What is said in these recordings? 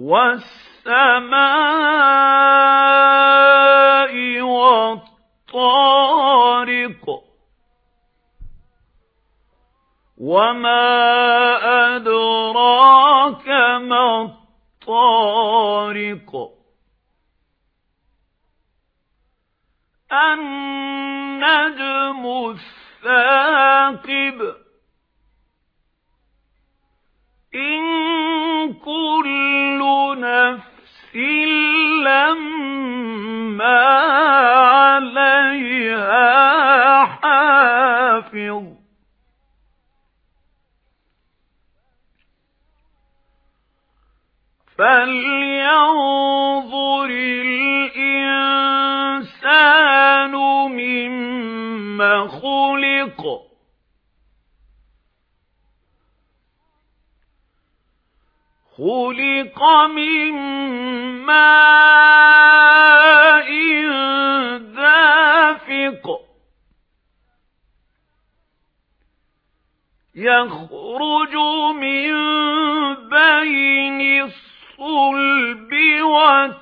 وَالسَّمَاءِ وَالطَّارِقِ وَمَا أَدْرَاكَ مَا الطَّارِقُ النَّجْمُ الثَّاقِبُ فَلْيَنظُرِ الْإِنسَانُ مِمَّ خُلِقَ. خُلِقَ مِن مَّاءٍ دَافِقٍ. يَخْرُجُ مِن بَيْنِ الصُّلْبِ وَالتَّرَائِبِ.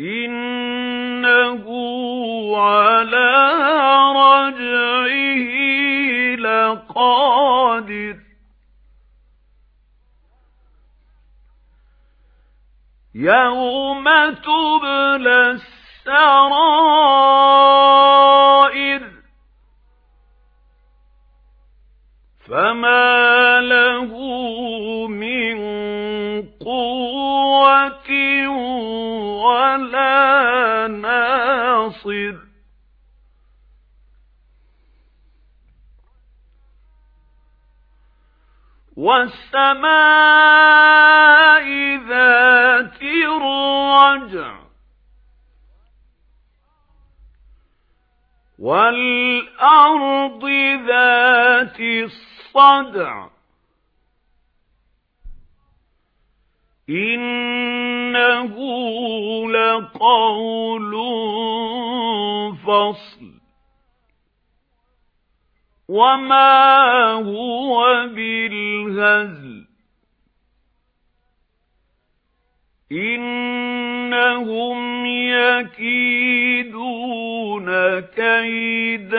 إِنَّهُ عَلَى قادر يوم تبلى السرائر فما له من قوة ولا ناصر وَالسَّمَاءِ ذَاتِ الرَّجْعِ وَالْأَرْضِ ذَاتِ الصَّدْعِ إِنَّهُ لَقَوْلٌ فَصْلٌ. وَمَا هُوَ بِالْهَزْلِ. إِنَّهُمْ يَكِيدُونَ كَيْدًا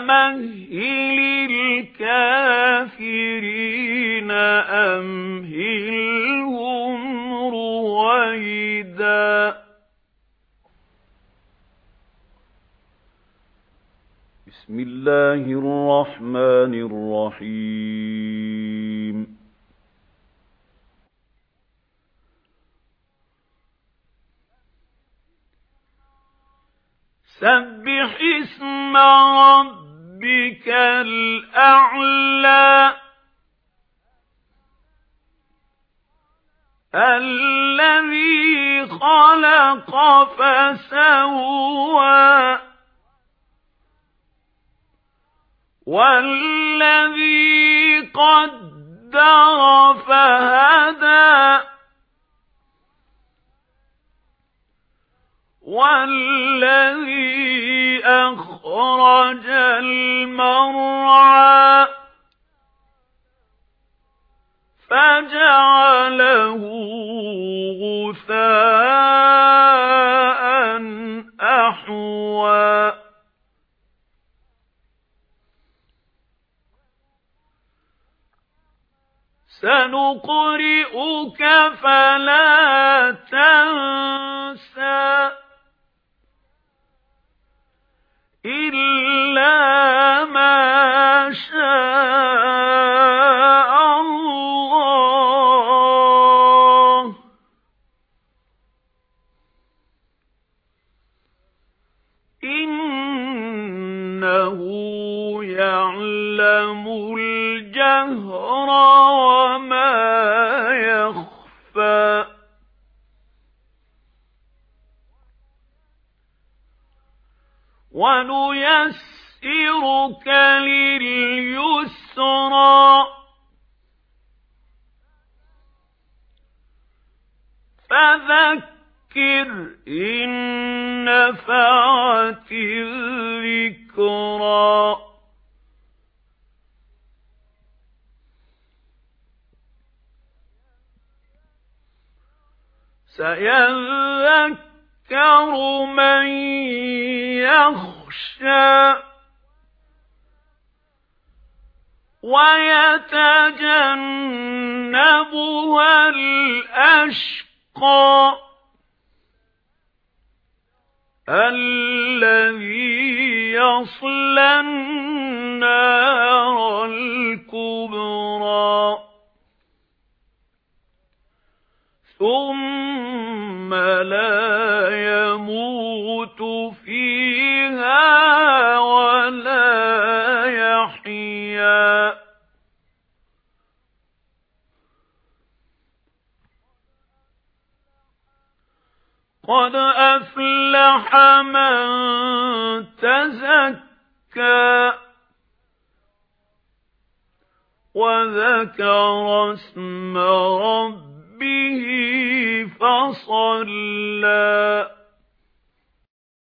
فَمَهِّلِ الْكَافِرِينَ أَمْهِلْهُمْ رُوَيْدًا بسم الله الرحمن الرحيم سَبِّحِ اسْمَ رَبِّكَ الْأَعْلَى. الَّذِي خَلَقَ فَسَوَّى. وَالَّذِي قَدَّرَ فَهَدَى. وَالَّذِي أَخْرَجَ الْمَرْعَى فَجَعَلَهُ غُثَاءً أَحْوَىٰ. سَنُقْرِئُكَ فَلَا تَنسَى. إِنَّهُ يَعْلَمُ الْجَهْرَ وَمَا يَخْفَى. وَنُيَسِّرُكَ لِلْيُسْرَى إن نفعت الذكرى. سيذكر من يخشى ويتجنبها الأشقى. الذي يصلى النار الكبرى. ثم لا قد أفلح من تزكى وذكر اسم ربه فصلى